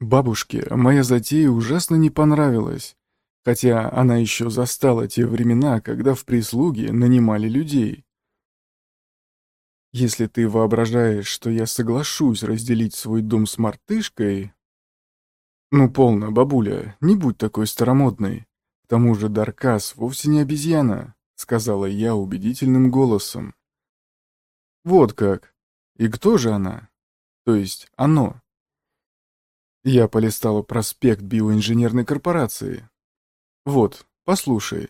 Бабушке моя затея ужасно не понравилась, хотя она еще застала те времена, когда в прислуге нанимали людей. Если ты воображаешь, что я соглашусь разделить свой дом с мартышкой... Ну, полно, бабуля, не будь такой старомодной. К тому же Даркас вовсе не обезьяна, сказала я убедительным голосом. Вот как. И кто же она? То есть оно. Я полистала проспект биоинженерной корпорации. Вот, послушай.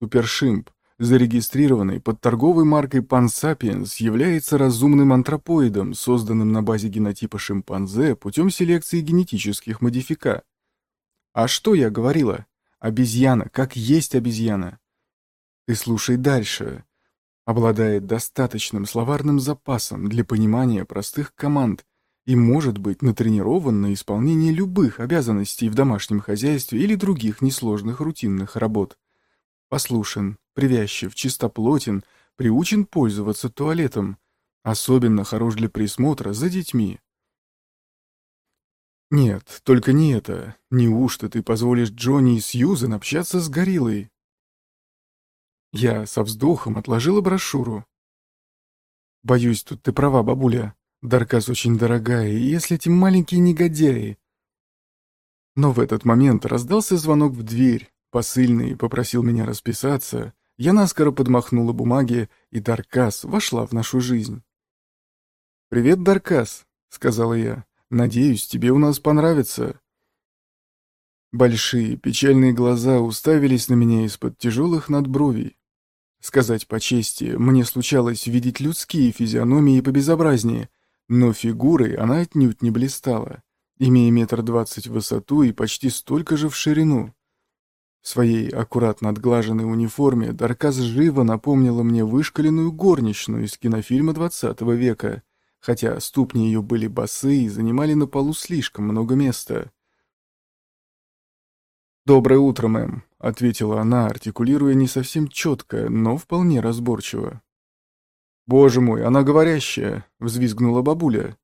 Супершимп, зарегистрированный под торговой маркой Sapiens, является разумным антропоидом, созданным на базе генотипа шимпанзе путем селекции генетических модифика. А что я говорила? Обезьяна, как есть обезьяна. Ты слушай дальше. Обладает достаточным словарным запасом для понимания простых команд и может быть натренирован на исполнение любых обязанностей в домашнем хозяйстве или других несложных рутинных работ. Послушен, привязчив, чистоплотен, приучен пользоваться туалетом. Особенно хорош для присмотра за детьми. Нет, только не это. Неужто ты позволишь Джонни и Сьюзен общаться с гориллой? Я со вздохом отложила брошюру. Боюсь, тут ты права, бабуля. Даркас очень дорогая, и если эти маленькие негодяи... Но в этот момент раздался звонок в дверь. Посыльный попросил меня расписаться. Я наскоро подмахнула бумаги, и Даркас вошла в нашу жизнь. «Привет, Даркас», — сказала я. «Надеюсь, тебе у нас понравится». Большие печальные глаза уставились на меня из-под тяжелых надбровий. Сказать по чести, мне случалось видеть людские физиономии побезобразнее, но фигурой она отнюдь не блистала, имея метр двадцать в высоту и почти столько же в ширину. В своей аккуратно отглаженной униформе Даркас живо напомнила мне вышкаленную горничную из кинофильма двадцатого века, хотя ступни ее были босые и занимали на полу слишком много места. «Доброе утро, мэм», — ответила она, артикулируя не совсем четко, но вполне разборчиво. «Боже мой, она говорящая!» — взвизгнула бабуля.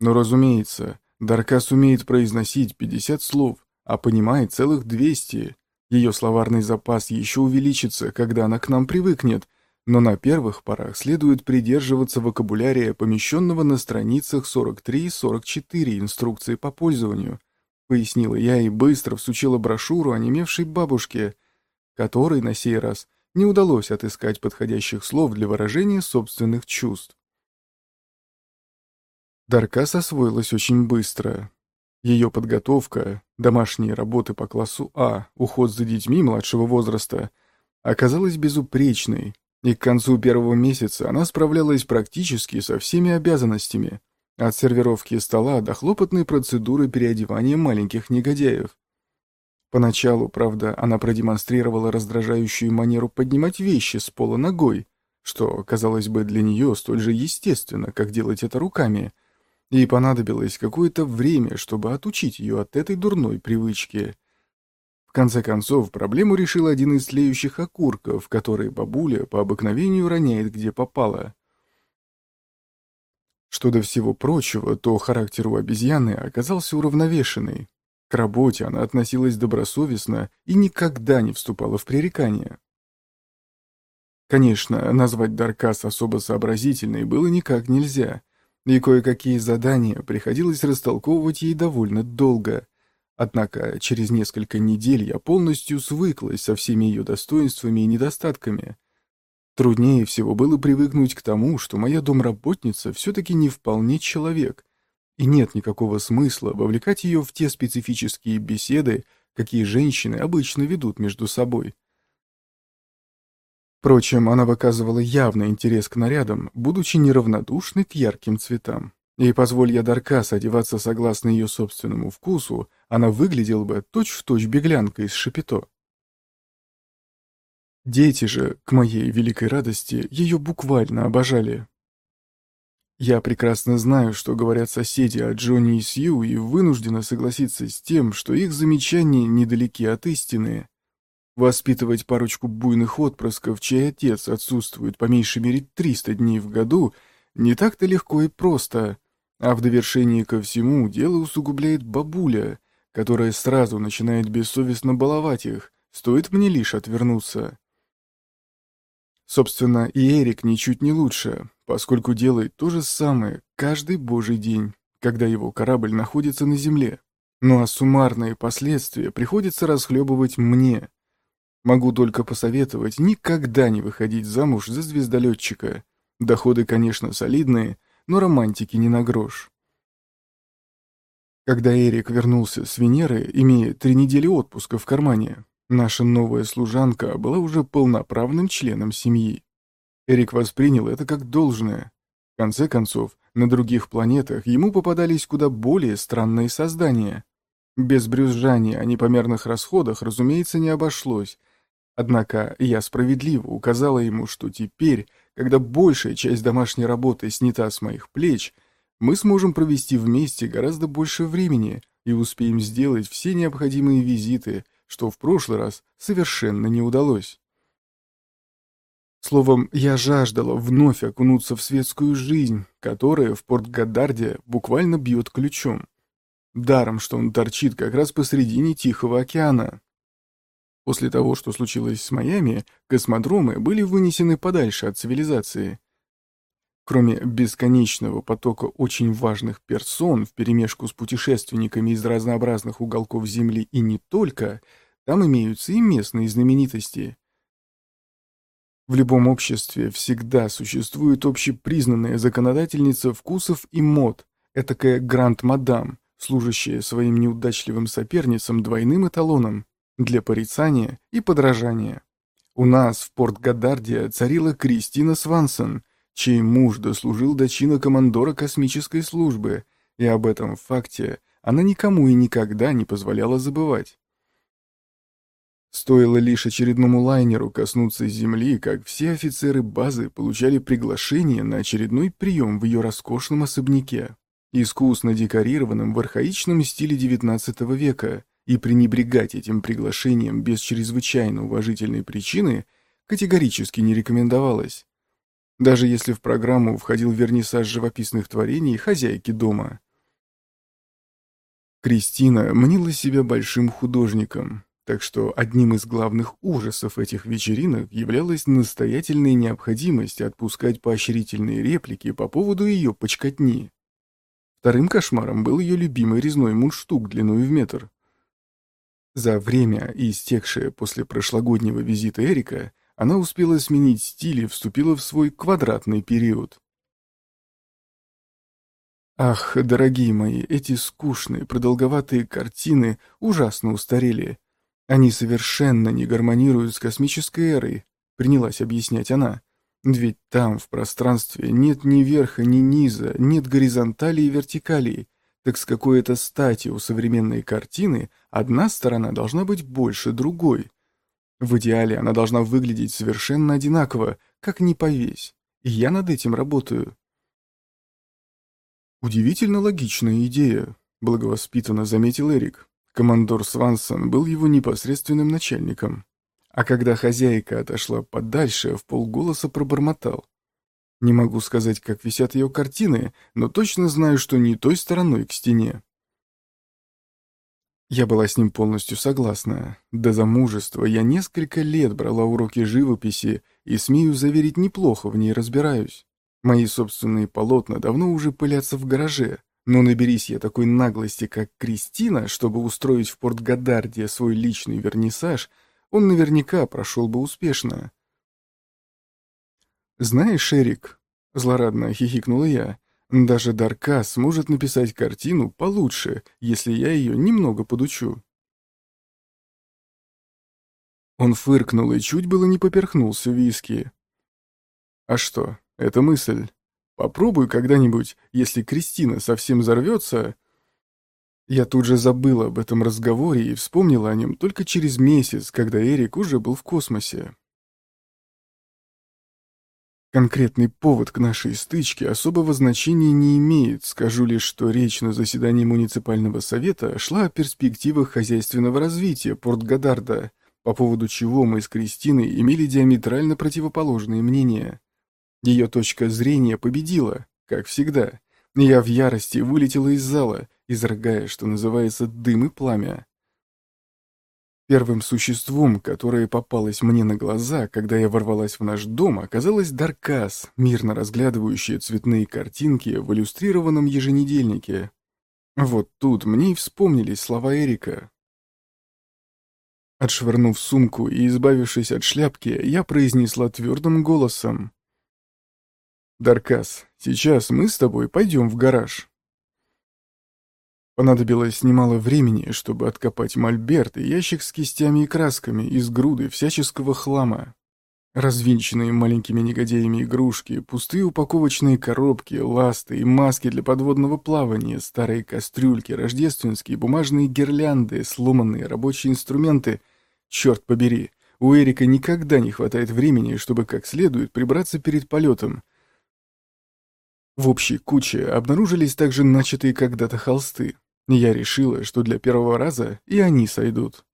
Но, разумеется, Даркас умеет произносить пятьдесят слов, а понимает целых двести. Ее словарный запас еще увеличится, когда она к нам привыкнет, но на первых порах следует придерживаться вокабулярия, помещенного на страницах 43 и 44 инструкции по пользованию, пояснила я и быстро всучила брошюру онемевшей бабушке, которой на сей раз не удалось отыскать подходящих слов для выражения собственных чувств. Даркас освоилась очень быстро. Ее подготовка, домашние работы по классу А, уход за детьми младшего возраста оказалась безупречной, и к концу первого месяца она справлялась практически со всеми обязанностями, от сервировки стола до хлопотной процедуры переодевания маленьких негодяев. Поначалу, правда, она продемонстрировала раздражающую манеру поднимать вещи с пола ногой, что, казалось бы, для нее столь же естественно, как делать это руками, и понадобилось какое-то время, чтобы отучить ее от этой дурной привычки. В конце концов, проблему решил один из тлеющих окурков, который бабуля по обыкновению роняет где попало. Что до всего прочего, то характер у обезьяны оказался уравновешенный, к работе она относилась добросовестно и никогда не вступала в пререкания. Конечно, назвать Даркас особо сообразительной было никак нельзя, и кое-какие задания приходилось растолковывать ей довольно долго. Однако через несколько недель я полностью свыклась со всеми ее достоинствами и недостатками. Труднее всего было привыкнуть к тому, что моя домработница все-таки не вполне человек, и нет никакого смысла вовлекать ее в те специфические беседы, какие женщины обычно ведут между собой. Впрочем, она выказывала явный интерес к нарядам, будучи неравнодушной к ярким цветам. И позволь я Даркас одеваться согласно ее собственному вкусу, она выглядела бы точь-в-точь точь беглянкой из Шапито. Дети же, к моей великой радости, ее буквально обожали. Я прекрасно знаю, что говорят соседи о Джонни и Сью, и вынуждена согласиться с тем, что их замечания недалеки от истины. Воспитывать парочку буйных отпрысков, чей отец отсутствует по меньшей мере 300 дней в году, не так-то легко и просто. А в довершении ко всему дело усугубляет бабуля, которая сразу начинает бессовестно баловать их, стоит мне лишь отвернуться. Собственно, и Эрик ничуть не лучше, поскольку делает то же самое каждый божий день, когда его корабль находится на земле. Ну а суммарные последствия приходится расхлебывать мне. Могу только посоветовать никогда не выходить замуж за звездолетчика. Доходы, конечно, солидные, но романтики не на грош. Когда Эрик вернулся с Венеры, имея три недели отпуска в кармане, наша новая служанка была уже полноправным членом семьи. Эрик воспринял это как должное. В конце концов, на других планетах ему попадались куда более странные создания. Без брюзжания о непомерных расходах, разумеется, не обошлось. Однако я справедливо указала ему, что теперь, когда большая часть домашней работы снята с моих плеч, мы сможем провести вместе гораздо больше времени и успеем сделать все необходимые визиты, что в прошлый раз совершенно не удалось. Словом, я жаждала вновь окунуться в светскую жизнь, которая в Порт-Гадарде буквально бьет ключом. Даром, что он торчит как раз посредине Тихого океана. После того, что случилось с Майами, космодромы были вынесены подальше от цивилизации. Кроме бесконечного потока очень важных персон вперемешку с путешественниками из разнообразных уголков Земли и не только, там имеются и местные знаменитости. В любом обществе всегда существует общепризнанная законодательница вкусов и мод, этакая гранд-мадам, служащая своим неудачливым соперницам двойным эталоном для порицания и подражания. У нас в Порт-Гадарде царила Кристина Свансон – чей муж дослужил до чина командора космической службы, и об этом факте она никому и никогда не позволяла забывать. Стоило лишь очередному лайнеру коснуться земли, как все офицеры базы получали приглашение на очередной прием в ее роскошном особняке, искусно декорированном в архаичном стиле XIX века, и пренебрегать этим приглашением без чрезвычайно уважительной причины категорически не рекомендовалось даже если в программу входил вернисаж живописных творений хозяйки дома. Кристина мнила себя большим художником, так что одним из главных ужасов этих вечеринок являлась настоятельная необходимость отпускать поощрительные реплики по поводу ее почкотни. Вторым кошмаром был ее любимый резной мундштук длиной в метр. За время, истекшее после прошлогоднего визита Эрика, она успела сменить стиль и вступила в свой квадратный период. Ах, дорогие мои, эти скучные, продолговатые картины ужасно устарели. Они совершенно не гармонируют с космической эрой, принялась объяснять она. Ведь там, в пространстве, нет ни верха, ни низа, нет горизонтали и вертикали. Так с какой это стати у современной картины одна сторона должна быть больше другой. В идеале она должна выглядеть совершенно одинаково, как ни повесь. И я над этим работаю. Удивительно логичная идея, благовоспитанно заметил Эрик. Командор Свансон был его непосредственным начальником. А когда хозяйка отошла подальше, в полголоса пробормотал. Не могу сказать, как висят ее картины, но точно знаю, что не той стороной к стене. Я была с ним полностью согласна. До замужества я несколько лет брала уроки живописи и, смею заверить, неплохо в ней разбираюсь. Мои собственные полотна давно уже пылятся в гараже, но наберись я такой наглости, как Кристина, чтобы устроить в Порт-Гадарде свой личный вернисаж, он наверняка прошел бы успешно. «Знаешь, Эрик», — злорадно хихикнула я, даже Дарка сможет написать картину получше, если я ее немного подучу. Он фыркнул и чуть было не поперхнулся виски. А что, это мысль. Попробуй когда-нибудь, если Кристина совсем взорвется... Я тут же забыла об этом разговоре и вспомнила о нем только через месяц, когда Эрик уже был в космосе. Конкретный повод к нашей стычке особого значения не имеет, скажу лишь, что речь на заседании муниципального совета шла о перспективах хозяйственного развития Порт-Гадарда, по поводу чего мы с Кристиной имели диаметрально противоположные мнения. Ее точка зрения победила, как всегда, Я в ярости вылетела из зала, изрыгая, что называется, дым и пламя. Первым существом, которое попалось мне на глаза, когда я ворвалась в наш дом, оказалась Даркас, мирно разглядывающая цветные картинки в иллюстрированном еженедельнике. Вот тут мне и вспомнились слова Эрика. Отшвырнув сумку и избавившись от шляпки, я произнесла твердым голосом. «Даркас, сейчас мы с тобой пойдем в гараж». Понадобилось немало времени, чтобы откопать мольберт и ящик с кистями и красками из груды всяческого хлама. Развинченные маленькими негодяями игрушки, пустые упаковочные коробки, ласты и маски для подводного плавания, старые кастрюльки, рождественские бумажные гирлянды, сломанные рабочие инструменты. Черт побери, у Эрика никогда не хватает времени, чтобы как следует прибраться перед полетом. В общей куче обнаружились также начатые когда-то холсты. Я решила, что для первого раза и они сойдут.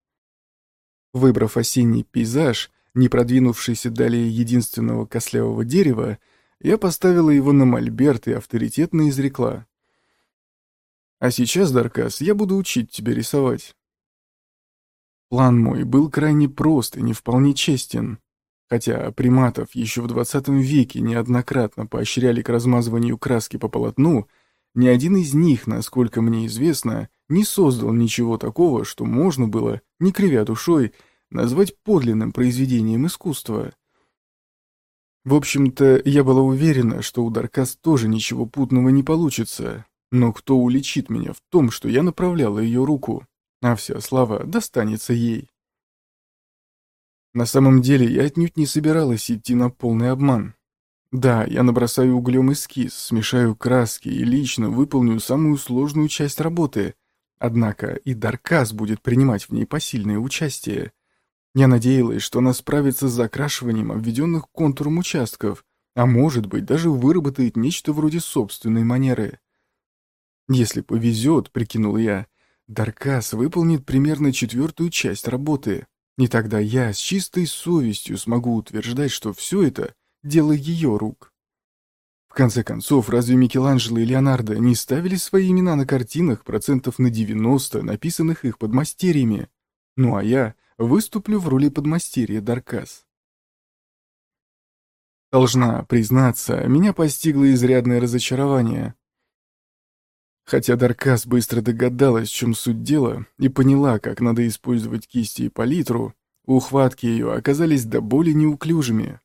Выбрав осенний пейзаж, не продвинувшийся далее единственного кослявого дерева, я поставила его на мольберт и авторитетно изрекла. «А сейчас, Даркас, я буду учить тебя рисовать». План мой был крайне прост и не вполне честен. Хотя приматов еще в 20 веке неоднократно поощряли к размазыванию краски по полотну, ни один из них, насколько мне известно, не создал ничего такого, что можно было, не кривя душой, назвать подлинным произведением искусства. В общем-то, я была уверена, что у Даркас тоже ничего путного не получится, но кто уличит меня в том, что я направляла ее руку, а вся слава достанется ей. На самом деле я отнюдь не собиралась идти на полный обман. Да, я набросаю углем эскиз, смешаю краски и лично выполню самую сложную часть работы. Однако и Даркас будет принимать в ней посильное участие. Я надеялась, что она справится с закрашиванием обведенных контуром участков, а может быть, даже выработает нечто вроде собственной манеры. Если повезет, прикинул я, Даркас выполнит примерно четвертую часть работы, и тогда я с чистой совестью смогу утверждать, что все это дело ее рук. В конце концов, разве Микеланджело и Леонардо не ставили свои имена на картинах процентов на 90, написанных их подмастерьями? Ну а я выступлю в роли подмастерья Даркас. Должна признаться, меня постигло изрядное разочарование. Хотя Даркас быстро догадалась, в чем суть дела, и поняла, как надо использовать кисти и палитру, ухватки ее оказались до боли неуклюжими.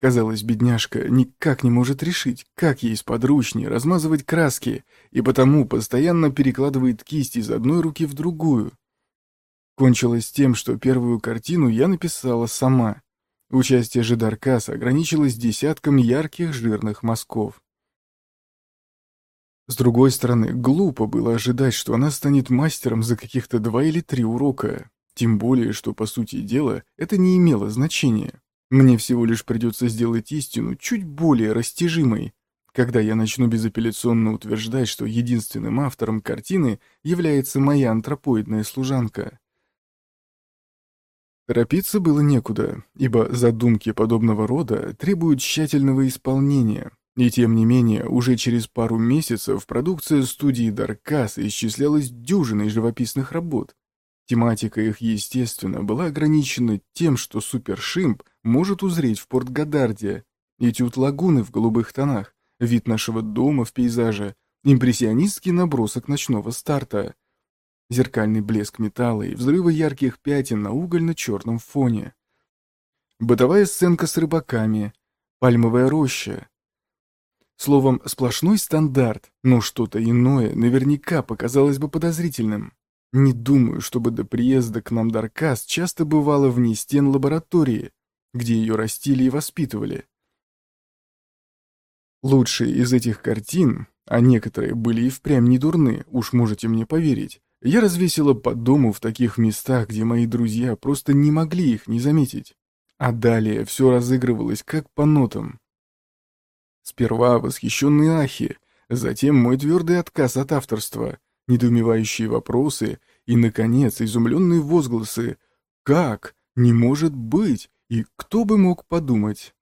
Казалось, бедняжка никак не может решить, как ей сподручнее размазывать краски, и потому постоянно перекладывает кисть из одной руки в другую. Кончилось тем, что первую картину я написала сама. Участие же Даркаса ограничилось десятком ярких жирных мазков. С другой стороны, глупо было ожидать, что она станет мастером за каких-то два или три урока. Тем более, что, по сути дела, это не имело значения. Мне всего лишь придется сделать истину чуть более растяжимой, когда я начну безапелляционно утверждать, что единственным автором картины является моя антропоидная служанка. Торопиться было некуда, ибо задумки подобного рода требуют тщательного исполнения, и тем не менее, уже через пару месяцев продукция студии Даркас исчислялась дюжиной живописных работ, Тематика их, естественно, была ограничена тем, что супершимп может узреть в порт Гадарде, этюд лагуны в голубых тонах, вид нашего дома в пейзаже, импрессионистский набросок ночного старта, зеркальный блеск металла и взрывы ярких пятен на угольно-черном фоне. Бытовая сценка с рыбаками, пальмовая роща. Словом, сплошной стандарт, но что-то иное наверняка показалось бы подозрительным. Не думаю, чтобы до приезда к нам Даркас часто бывала вне стен лаборатории, где ее растили и воспитывали. Лучшие из этих картин, а некоторые были и впрямь не дурны, уж можете мне поверить, я развесила по дому в таких местах, где мои друзья просто не могли их не заметить. А далее все разыгрывалось как по нотам. Сперва восхищенные ахи, затем мой твердый отказ от авторства — недоумевающие вопросы и, наконец, изумленные возгласы «Как? Не может быть! И кто бы мог подумать?»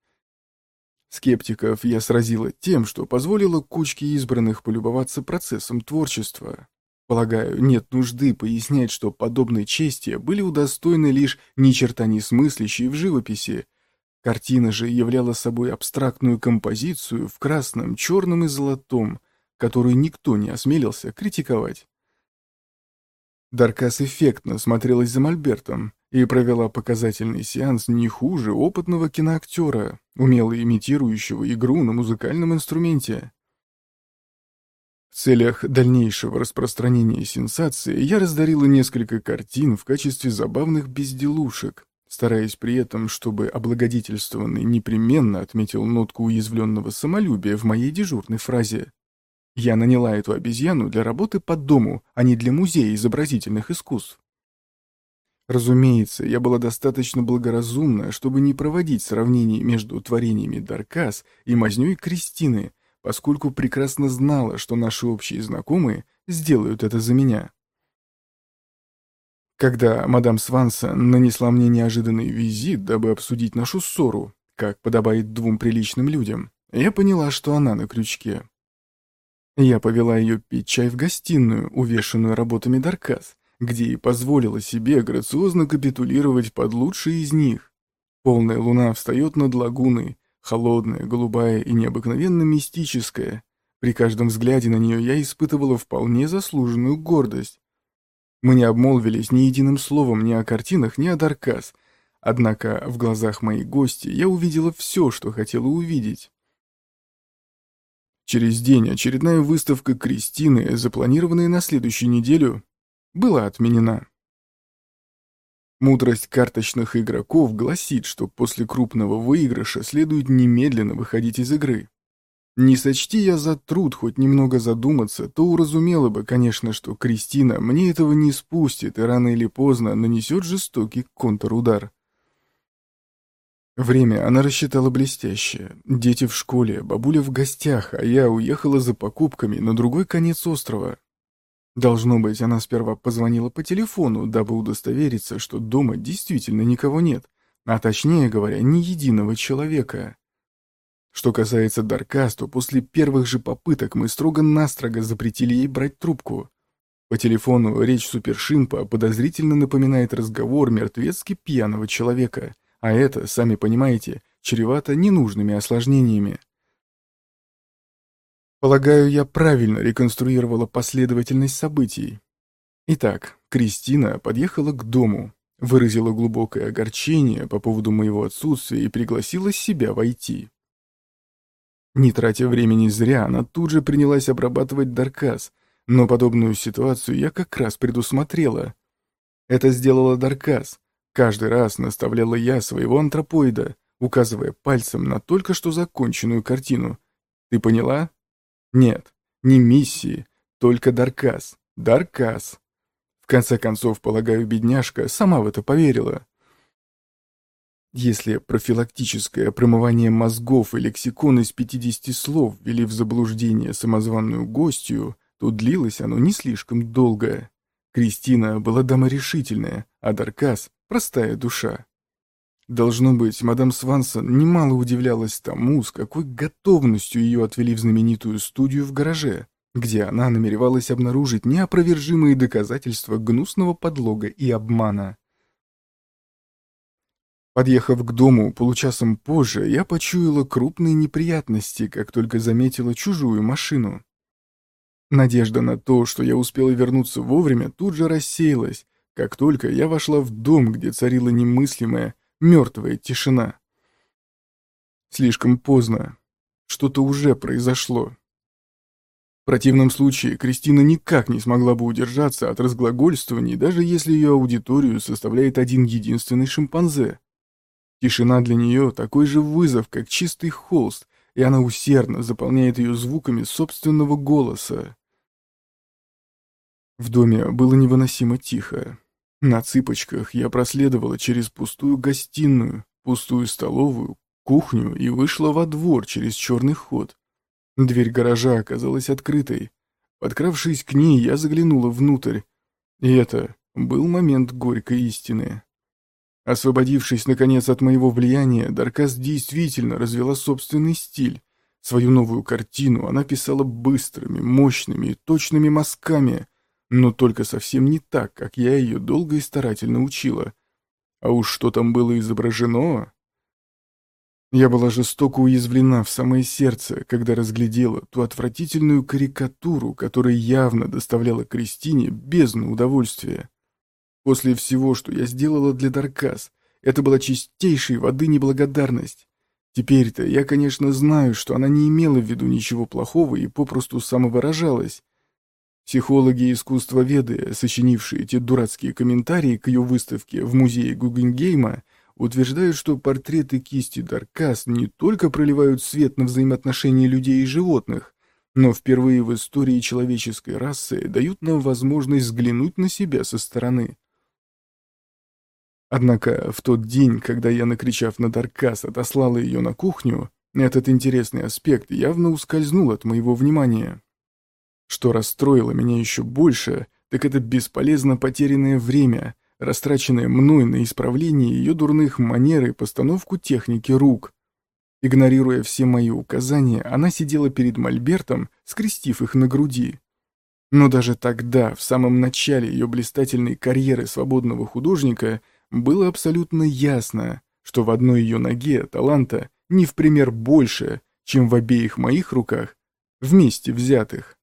Скептиков я сразила тем, что позволила кучке избранных полюбоваться процессом творчества. Полагаю, нет нужды пояснять, что подобной чести были удостоены лишь ни черта не смыслящие в живописи. Картина же являла собой абстрактную композицию в красном, черном и золотом, которую никто не осмелился критиковать. Даркас эффектно смотрелась за Мольбертом и провела показательный сеанс не хуже опытного киноактера, умело имитирующего игру на музыкальном инструменте. В целях дальнейшего распространения сенсации я раздарила несколько картин в качестве забавных безделушек, стараясь при этом, чтобы облагодетельствованный непременно отметил нотку уязвленного самолюбия в моей дежурной фразе. Я наняла эту обезьяну для работы по дому, а не для музея изобразительных искусств. Разумеется, я была достаточно благоразумна, чтобы не проводить сравнений между творениями Даркас и мазнёй Кристины, поскольку прекрасно знала, что наши общие знакомые сделают это за меня. Когда мадам Свансон нанесла мне неожиданный визит, дабы обсудить нашу ссору, как подобает двум приличным людям, я поняла, что она на крючке. Я повела ее пить чай в гостиную, увешанную работами Даркас, где и позволила себе грациозно капитулировать под лучшие из них. Полная луна встает над лагуной, холодная, голубая и необыкновенно мистическая. При каждом взгляде на нее я испытывала вполне заслуженную гордость. Мы не обмолвились ни единым словом ни о картинах, ни о Даркас, однако в глазах моей гости я увидела все, что хотела увидеть. Через день очередная выставка Кристины, запланированная на следующую неделю, была отменена. Мудрость карточных игроков гласит, что после крупного выигрыша следует немедленно выходить из игры. Не сочти я за труд хоть немного задуматься, то уразумела бы, конечно, что Кристина мне этого не спустит и рано или поздно нанесет жестокий контрудар. Время она рассчитала блестяще. Дети в школе, бабуля в гостях, а я уехала за покупками на другой конец острова. Должно быть, она сперва позвонила по телефону, дабы удостовериться, что дома действительно никого нет, а точнее говоря, ни единого человека. Что касается Даркас, после первых же попыток мы строго-настрого запретили ей брать трубку. По телефону речь супершимпа подозрительно напоминает разговор мертвецки пьяного человека — а это, сами понимаете, чревато ненужными осложнениями. Полагаю, я правильно реконструировала последовательность событий. Итак, Кристина подъехала к дому, выразила глубокое огорчение по поводу моего отсутствия и пригласила себя войти. Не тратя времени зря, она тут же принялась обрабатывать Даркас, но подобную ситуацию я как раз предусмотрела. Это сделала Даркас, Каждый раз наставляла я своего антропоида, указывая пальцем на только что законченную картину. Ты поняла? Нет, не миссии, только Даркас. Даркас. В конце концов, полагаю, бедняжка сама в это поверила. Если профилактическое промывание мозгов и лексикон из 50 слов ввели в заблуждение самозванную гостью, то длилось оно не слишком долго. Кристина была дама решительная, а Даркас Простая душа. Должно быть, мадам Свансон немало удивлялась тому, с какой готовностью ее отвели в знаменитую студию в гараже, где она намеревалась обнаружить неопровержимые доказательства гнусного подлога и обмана. Подъехав к дому получасом позже, я почуяла крупные неприятности, как только заметила чужую машину. Надежда на то, что я успела вернуться вовремя, тут же рассеялась, как только я вошла в дом, где царила немыслимая, мертвая тишина. Слишком поздно. Что-то уже произошло. В противном случае Кристина никак не смогла бы удержаться от разглагольствований, даже если ее аудиторию составляет один единственный шимпанзе. Тишина для нее такой же вызов, как чистый холст, и она усердно заполняет ее звуками собственного голоса. В доме было невыносимо тихо. На цыпочках я проследовала через пустую гостиную, пустую столовую, кухню и вышла во двор через черный ход. Дверь гаража оказалась открытой. Подкравшись к ней, я заглянула внутрь. И это был момент горькой истины. Освободившись, наконец, от моего влияния, Даркас действительно развела собственный стиль. Свою новую картину она писала быстрыми, мощными и точными мазками, но только совсем не так, как я ее долго и старательно учила. А уж что там было изображено... Я была жестоко уязвлена в самое сердце, когда разглядела ту отвратительную карикатуру, которая явно доставляла Кристине бездну удовольствия. После всего, что я сделала для Даркас, это была чистейшей воды неблагодарность. Теперь-то я, конечно, знаю, что она не имела в виду ничего плохого и попросту самовыражалась. Психологи искусства веды, сочинившие эти дурацкие комментарии к ее выставке в музее Гугенгейма, утверждают, что портреты кисти Даркас не только проливают свет на взаимоотношения людей и животных, но впервые в истории человеческой расы дают нам возможность взглянуть на себя со стороны. Однако в тот день, когда я, накричав на Даркас, отослала ее на кухню, этот интересный аспект явно ускользнул от моего внимания. Что расстроило меня еще больше, так это бесполезно потерянное время — растраченное мной на исправление ее дурных манер и постановку техники рук. Игнорируя все мои указания, она сидела перед мольбертом, скрестив их на груди. Но даже тогда, в самом начале ее блистательной карьеры свободного художника, было абсолютно ясно, что в одной ее ноге таланта не в пример больше, чем в обеих моих руках, вместе взятых.